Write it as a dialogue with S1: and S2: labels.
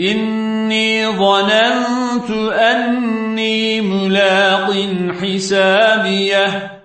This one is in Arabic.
S1: إني ظننت أني ملاق حسابيه.